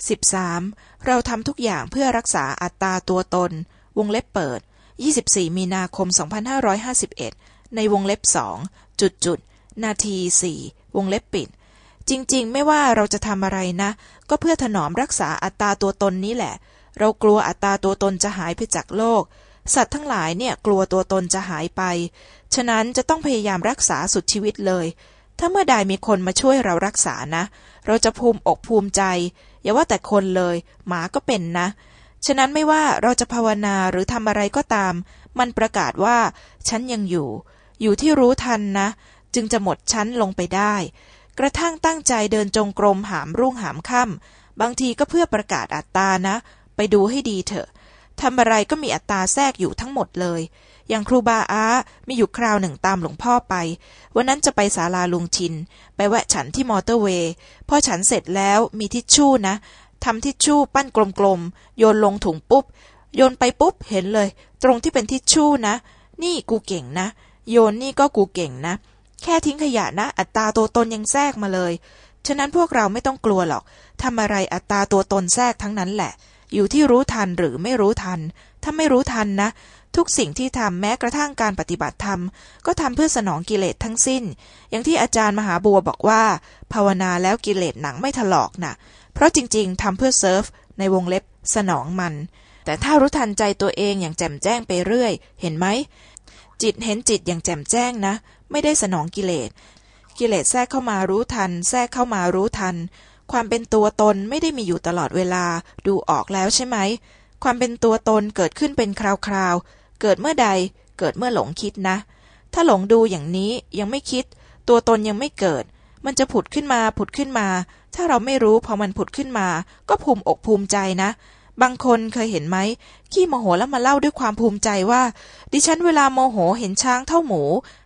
13. เราทำทุกอย่างเพื่อรักษาอัตตาตัวตน วงเล็บเปิด 24 มีนาคม 2551 ในวงเล็บสองจุดจุดนาทีสี่วงเล็บปิด จริงๆ ไม่ว่าเราจะทำอะไรนะ ก็เพื่อถนอมรักษาอัตตาตัวตนนี้แหละ เรากลัวอัตตาตัวตนจะหายไปจากโลก สัตว์ทั้งหลายเนี่ยกลัวตัวตนจะหายไป ฉะนั้นจะต้องพยายามรักษาสุดชีวิตเลย ถ้าเมื่อใดมีคนมาช่วยเรารักษานะ เราจะภูมิอกภูมิใจ อย่าว่าแต่คนเลย หมาก็เป็นนะ ฉะนั้นไม่ว่าเราจะภาวนาหรือทำอะไรก็ตาม มันประกาศว่า ฉันยังอยู่ อยู่ที่รู้ทันนะ จึงจะหมดชั้นลงไปได้ กระทั่งตั้งใจเดินจงกรมหามรุ่งหามค่ำบางทีก็เพื่อประกาศอัตตานะ ไปดูให้ดีเถอะทำอะไรก็มีอัตตาแทรกอยู่ทั้งหมดเลย อย่างครูบาอามีอยู่คราวหนึ่งตามหลวงพ่อไป วันนั้นจะไปศาลาลุงชิน ไปแวะฉันที่มอเตอร์เวย์พอฉันเสร็จแล้วมีทิชชู่นะทำทิชชู่ปั้นกลมๆ โยนลงถุงปุ๊บ โยนไปปุ๊บเห็นเลย ตรงที่เป็นทิชชู่นะ นี่กูเก่งนะ โยนนี่ก็กูเก่งนะ แค่ทิ้งขยะนะ อัตราตัวตนยังแทรกมาเลย ฉะนั้นพวกเราไม่ต้องกลัวหรอกทำอะไรอัตราตัวตนแทรกทั้งนั้นแหละ อยู่ที่รู้ทันหรือไม่รู้ทัน ถ้าไม่รู้ทันนะ ทุกสิ่งที่ทำแม้กระทั่งการปฏิบัติธรรม ก็ทำเพื่อสนองกิเลสทั้งสิ้น อย่างที่อาจารย์มหาบัวบอกว่า ภาวนาแล้วกิเลสหนังไม่ถลอกนะ่ะ เพราะจริงๆทำเพื่อเซิร์ฟในวงเล็บสนองมัน แต่ถ้ารู้ทันใจตัวเองอย่างแจ่มแจ้งไปเรื่อย เห็นไหม จิตเห็นจิตอย่างแจ่มแจ้งนะ ไม่ได้สนองกิเลส กิเลสแทรกเข้ามารู้ทัน แทรกเข้ามารู้ทัน ความเป็นตัวตนไม่ได้มีอยู่ตลอดเวลา ดูออกแล้วใช่ไหม ความเป็นตัวตนเกิดขึ้นเป็นคราวๆ เกิดเมื่อใดเกิดเมื่อหลงคิดนะ ถ้าหลงดูอย่างนี้ยังไม่คิด ตัวตนยังไม่เกิด มันจะผุดขึ้นมาผุดขึ้นมา ถ้าเราไม่รู้พอมันผุดขึ้นมา ก็ภูมิอกภูมิใจนะ บางคนเคยเห็นไหมขี้โมโหแล้วมาเล่าด้วยความภูมิใจว่า ดิฉันเวลาโมโหเห็นช้างเท่าหมู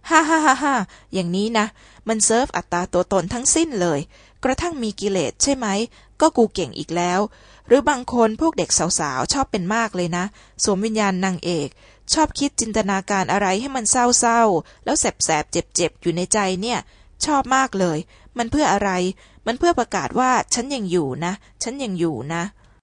ฮ่าฮ่าฮ่าฮ่าอย่างนี้นะ มันเซิร์ฟอัตราตัวตนทั้งสิ้นเลย กระทั่งมีกิเลสใช่ไหมก็กูเก่งอีกแล้ว หรือบางคนพวกเด็กสาวๆชอบเป็นมากเลยนะ สวมวิญญาณนางเอก ชอบคิดจินตนาการอะไรให้มันเศร้าๆ แล้วแสบๆ เจ็บๆ อยู่ในใจเนี่ย ชอบมากเลย มันเพื่ออะไร มันเพื่อประกาศว่าฉันยังอยู่นะ ฉันยังอยู่นะ